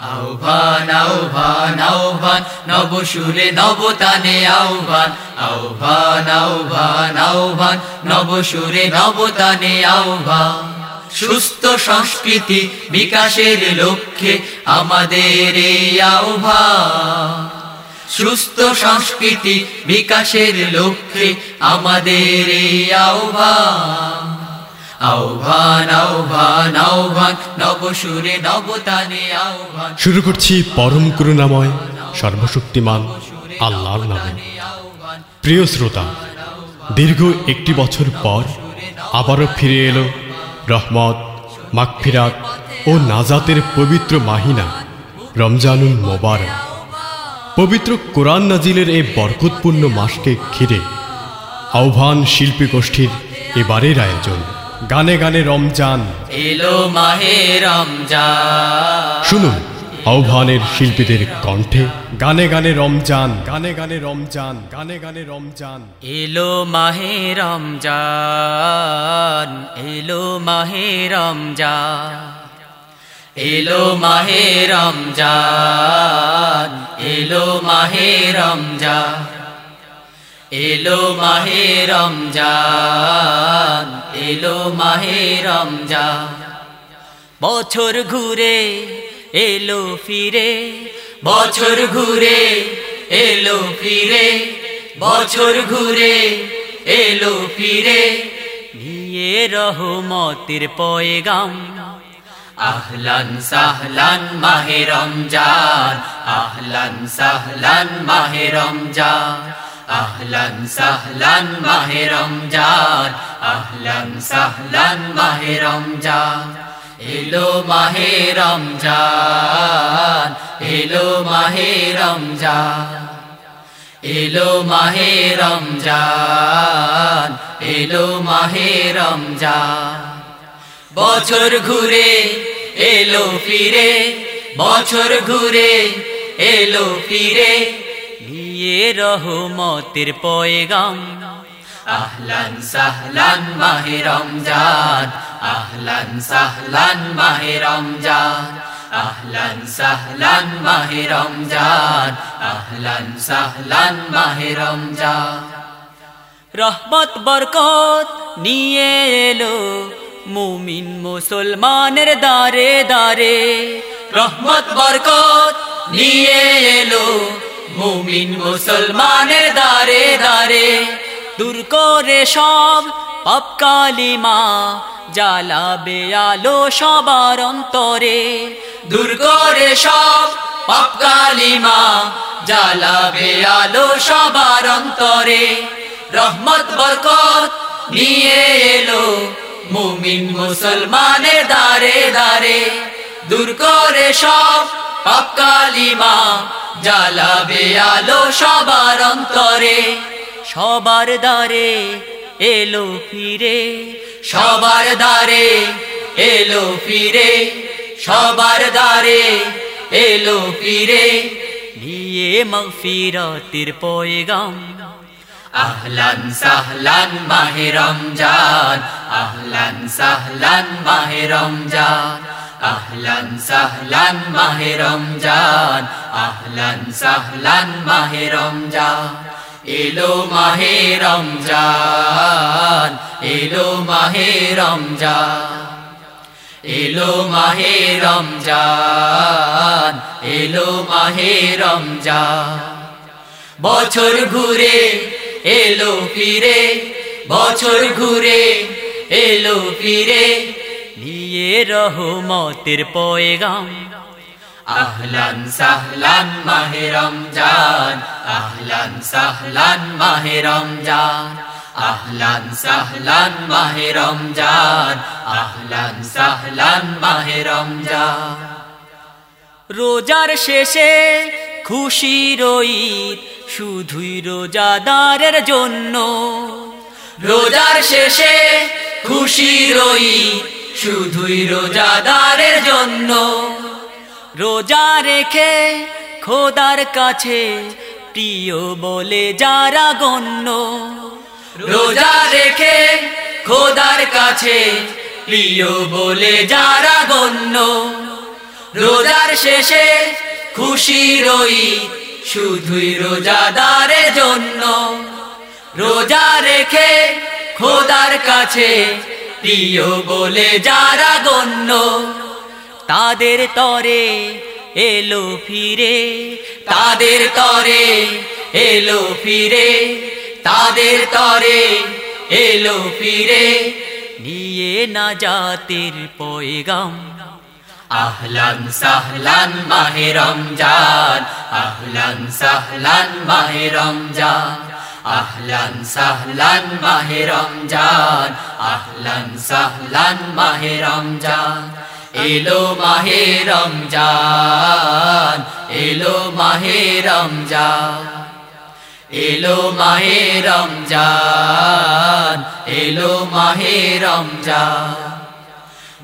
আহ্বান আহ্বান আহ্বান, নব সুরে নব আহ্বান। আহ্বান আহ্বান আহ্বান, নব সুরে নব আহ্বান। সুস্থ সংস্কৃতি বিকাশের লক্ষ্যে আমাদের এই আহ্বান। সুস্থ সংস্কৃতি বিকাশের লক্ষ্যে আমাদের এই আহ্বান। শুরু করছি পরম করুণাময়, সর্বশক্তিমান আল্লাহর নামে। প্রিয় শ্রোতা, দীর্ঘ একটি বছর পর আবারও ফিরে এলো রহমত, মাগফিরাত ও নাজাতের পবিত্র মাহিনা, রমজানুল মোবারক। পবিত্র কোরআন নাজিলের এই বরকতপূর্ণ মাসকে ঘিরে আহ্বান শিল্পী গোষ্ঠীর এবারের আয়োজন। গানে গানে রমজান। এলো মাহে রমজান। শুনুন আহ্বানের শিল্পীদের কণ্ঠে গানে গানে রমজান গানে গানে রমজান গানে গানে রমজান। এলো মাহে রমজান এলো মাহে রমজান। এলো মাহে রমজান এলো মাহে রমজান। এলো মাহে রমজান। এলো মাহে রমজান। বছর ঘুরে এলো ফিরে, বছর ঘুরে এলো ফিরে, বছর ঘুরে এলো ফিরে। নিয়ে রহমতের পয়গাম। আহলান সাহলান মাহে রমজান, আহলান সাহলান মাহে রমজান। আহলান সাহলান মাহে রমজান, আহলান সাহলান মাহে রমজান। এলো মাহে রমজান, এলো মাহে রমজান। এলো মাহে রমজান, এলো মাহে রমজান। বছর ঘুরে এলো ফিরে, বছর ঘুরে এলো ফিরে নিয়ে রহমতের পয়গাম। আহলান সাহলান মাহে রমজান, আহলান সাহলান মাহে রমজান, আহলান সাহলান মাহে রমজান, আহলান সাহলান মাহে রমজান। রহমত, বরকত নিয়ে এলো মুমিন মুসলমানের দারে দারে রহমত, বরকত নিয়ে এলো মুমিন মুসলমানের দারে দারে দূর করে সব পাপ কালিমা জ্বালাবে আলো সবার অন্তরে। দূর করে সব পাপ কালিমা জ্বালাবে আলো সবার অন্তরে। রহমত, বরকত নিয়ে এলো মুমিন মুসলমানের দারে দারে দূর করে সব পাপ কালিমা জ্বালাবে আলো সবার অন্তরে। সবার দারে এলো ফিরে। সবার দারে এলো ফিরে। সবার দারে এলো ফিরে। নিয়ে মগফিরাতের পয়গাম। আহলান সাহলান মাহে রমজান। আহলান সাহলান মাহে রমজান। আহলান সাহলান মাহে রমজান, আহলান সাহলান মাহে রমজান। এলো মাহে রমজান, এলো মাহে রমজান। এলো মাহে রমজান, এলো মাহে রমজান। বছর ঘুরে এলো ফিরে, বছর ঘুরে এলো ফিরে নিয়ে রহমতের পয়গাম। আহলান সাহলান মাহে রমজান আহলান সাহলান মাহে রমজান আহলান সাহলান মাহে রমজান আহলান সাহলান মাহে রমজান। রোজার শেষে খুশি ঈদ শুধুই রোজাদারের জন্য। রোজার শেষে খুশি ঈদ শুধুই রোজাদারের জন্য। রোজা রেখে খোদার কাছে প্রিয় বলে যারা গণ্য। রোজা রেখে খোদার কাছে প্রিয় বলে যারা গণ্য। রোজার শেষে খুশি রই শুধুই রোজাদারের জন্য। রোজা রেখে খোদার কাছে প্রিয় বলে যারা গণ্য, তাদের তরে এলো ফিরে, তাদের তরে এলো ফিরে, তাদের তরে এলো ফিরে। নিয়ে না জাতির পয়গাম, আহলান সাহলান মাহে রমজান, আহলান সাহলান মাহে রমজান। আহলান সাহলান মাহে রমজান, আহলান সাহলান মাহে রমজান। এলো মাহে রমজান, এলো মাহে রমজান। এলো মাহে রমজান, এলো মাহে রমজান।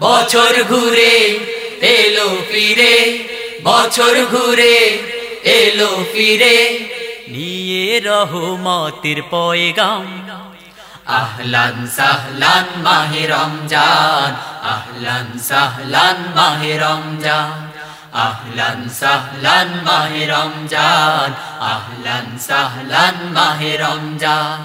বছর ঘুরে এলো ফিরে, বছর ঘুরে এলো ফিরে নিয়ে রহমতের পয়গাম। আহলান সাহলান মাহে রমজান, আহলান সাহলান মাহে রমজান, আহলান সাহলান মাহে রমজান, আহলান সাহলান মাহে রমজান,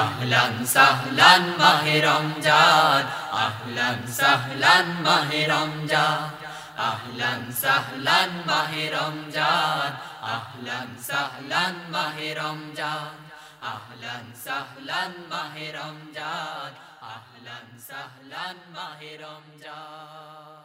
আহলান সাহলান মাহে রমজান, আহলান সাহলান মাহে রমজান, আহলান সাহলান মাহে রমজান আহলান সাহলান মাহে রমজান আহলান সাহলান মাহে রমজান আহলান সাহলান মাহে রমজান।